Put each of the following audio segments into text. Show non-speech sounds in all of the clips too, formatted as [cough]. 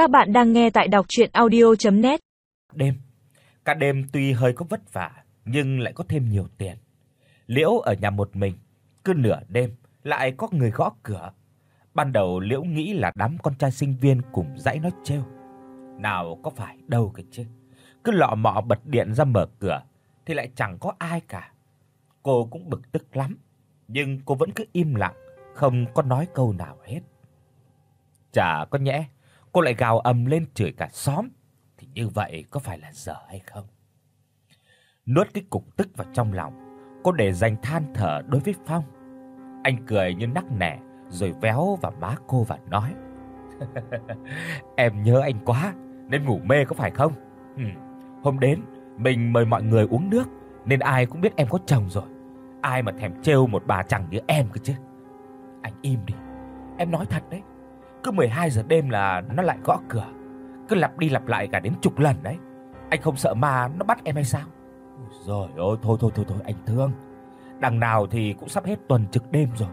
Các bạn đang nghe tại đọc audio net Đêm, cả đêm tuy hơi có vất vả nhưng lại có thêm nhiều tiền. Liễu ở nhà một mình, cứ nửa đêm lại có người gõ cửa. Ban đầu Liễu nghĩ là đám con trai sinh viên cùng dãy nói trêu. Nào có phải đâu cái chứ. Cứ lọ mọ bật điện ra mở cửa thì lại chẳng có ai cả. Cô cũng bực tức lắm, nhưng cô vẫn cứ im lặng, không có nói câu nào hết. Chả có nhẽ cô lại gào ầm lên chửi cả xóm thì như vậy có phải là dở hay không? Nuốt cái cục tức vào trong lòng, cô để dành than thở đối với Phong. Anh cười như nắc nẻ rồi véo vào má cô và nói: [laughs] "Em nhớ anh quá nên ngủ mê có phải không? Ừ, hôm đến mình mời mọi người uống nước nên ai cũng biết em có chồng rồi. Ai mà thèm trêu một bà chẳng như em cơ chứ. Anh im đi. Em nói thật đấy. Cứ 12 giờ đêm là nó lại gõ cửa. Cứ lặp đi lặp lại cả đến chục lần đấy. Anh không sợ ma nó bắt em hay sao? Rồi ôi thôi thôi thôi thôi anh thương. Đằng nào thì cũng sắp hết tuần trực đêm rồi.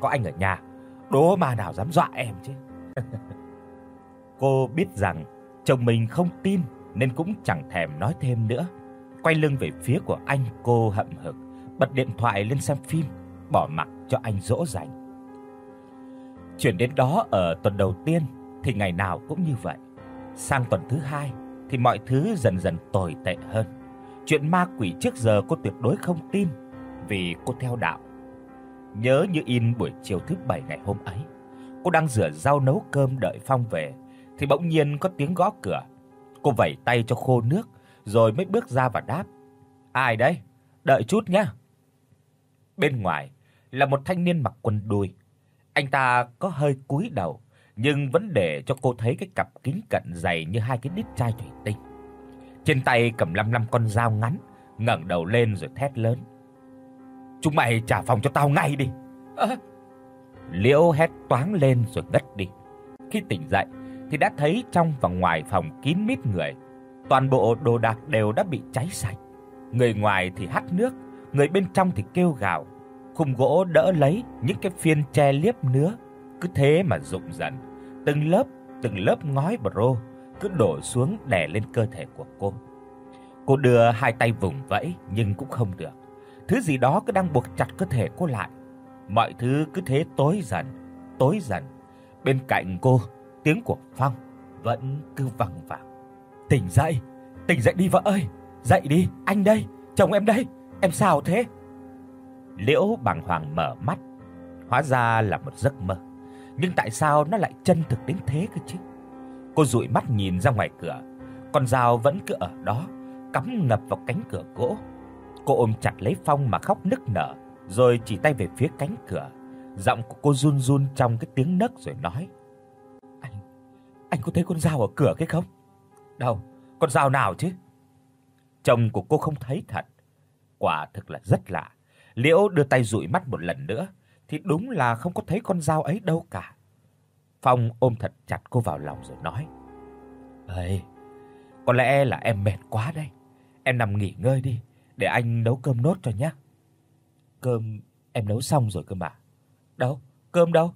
Có anh ở nhà, đố ma nào dám dọa em chứ. [laughs] cô biết rằng chồng mình không tin nên cũng chẳng thèm nói thêm nữa. Quay lưng về phía của anh, cô hậm hực bật điện thoại lên xem phim, bỏ mặc cho anh dỗ dành. Chuyển đến đó ở tuần đầu tiên thì ngày nào cũng như vậy. Sang tuần thứ hai thì mọi thứ dần dần tồi tệ hơn. Chuyện ma quỷ trước giờ cô tuyệt đối không tin vì cô theo đạo. Nhớ như in buổi chiều thứ bảy ngày hôm ấy, cô đang rửa rau nấu cơm đợi Phong về thì bỗng nhiên có tiếng gõ cửa. Cô vẩy tay cho khô nước rồi mới bước ra và đáp: "Ai đấy? Đợi chút nhé." Bên ngoài là một thanh niên mặc quần đùi. Anh ta có hơi cúi đầu nhưng vẫn để cho cô thấy cái cặp kính cận dày như hai cái đít chai thủy tinh. Trên tay cầm lăm lăm con dao ngắn, ngẩng đầu lên rồi thét lớn: "Chúng mày trả phòng cho tao ngay đi." À. Liễu hét toáng lên rồi ngất đi. Khi tỉnh dậy thì đã thấy trong và ngoài phòng kín mít người, toàn bộ đồ đạc đều đã bị cháy sạch. Người ngoài thì hắt nước, người bên trong thì kêu gào. Khung gỗ đỡ lấy những cái phiên tre liếp nứa, cứ thế mà rụng dần, từng lớp, từng lớp ngói bro cứ đổ xuống đè lên cơ thể của cô. Cô đưa hai tay vùng vẫy nhưng cũng không được. Thứ gì đó cứ đang buộc chặt cơ thể cô lại. Mọi thứ cứ thế tối dần, tối dần. Bên cạnh cô, tiếng của Phong vẫn cứ vang vẳng. "Tỉnh dậy, tỉnh dậy đi vợ ơi, dậy đi, anh đây, chồng em đây, em sao thế?" Liễu bàng hoàng mở mắt, hóa ra là một giấc mơ. Nhưng tại sao nó lại chân thực đến thế cơ chứ? Cô dụi mắt nhìn ra ngoài cửa, con dao vẫn cứ ở đó, cắm ngập vào cánh cửa gỗ. Cô ôm chặt lấy Phong mà khóc nức nở, rồi chỉ tay về phía cánh cửa. Giọng của cô run run trong cái tiếng nấc rồi nói: "Anh, anh có thấy con dao ở cửa cái không?" "Đâu, con dao nào chứ?" Chồng của cô không thấy thật. Quả thực là rất lạ. Liễu đưa tay dụi mắt một lần nữa thì đúng là không có thấy con dao ấy đâu cả. Phong ôm thật chặt cô vào lòng rồi nói: "Ơi, có lẽ là em mệt quá đây. Em nằm nghỉ ngơi đi, để anh nấu cơm nốt cho nhé." "Cơm em nấu xong rồi cơ mà." "Đâu? Cơm đâu?"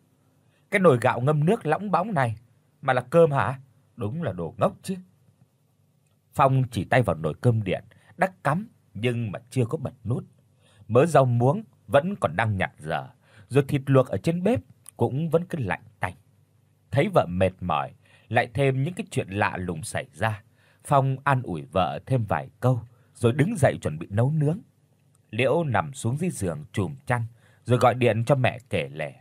"Cái nồi gạo ngâm nước lõng bóng này mà là cơm hả? Đúng là đồ ngốc chứ." Phong chỉ tay vào nồi cơm điện, đã cắm nhưng mà chưa có bật nút. Mớ rau muống vẫn còn đang nhạt dở, rồi thịt luộc ở trên bếp cũng vẫn cứ lạnh tanh. Thấy vợ mệt mỏi, lại thêm những cái chuyện lạ lùng xảy ra, Phong an ủi vợ thêm vài câu, rồi đứng dậy chuẩn bị nấu nướng. Liễu nằm xuống dưới giường trùm chăn, rồi gọi điện cho mẹ kể lể.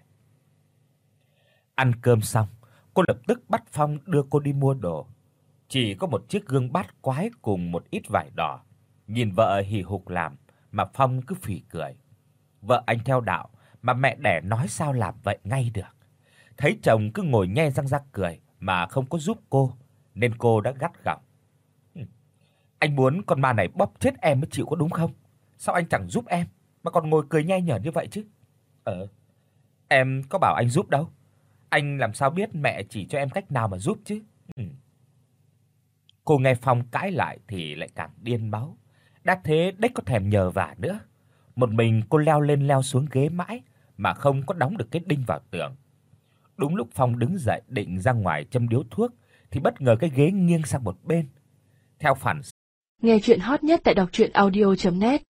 Ăn cơm xong, cô lập tức bắt Phong đưa cô đi mua đồ. Chỉ có một chiếc gương bát quái cùng một ít vải đỏ. Nhìn vợ hì hục làm mà Phong cứ phì cười. Vợ anh theo đạo mà mẹ đẻ nói sao làm vậy ngay được. Thấy chồng cứ ngồi nhe răng rắc cười mà không có giúp cô, nên cô đã gắt gỏng. Anh muốn con ma này bóp chết em mới chịu có đúng không? Sao anh chẳng giúp em mà còn ngồi cười nhai nhở như vậy chứ? Ờ. Em có bảo anh giúp đâu. Anh làm sao biết mẹ chỉ cho em cách nào mà giúp chứ? Ừ. Cô nghe Phong cãi lại thì lại càng điên máu. Đã thế đếch có thèm nhờ vả nữa. Một mình cô leo lên leo xuống ghế mãi mà không có đóng được cái đinh vào tường. Đúng lúc Phong đứng dậy định ra ngoài châm điếu thuốc thì bất ngờ cái ghế nghiêng sang một bên. Theo phản Nghe chuyện hot nhất tại đọc audio net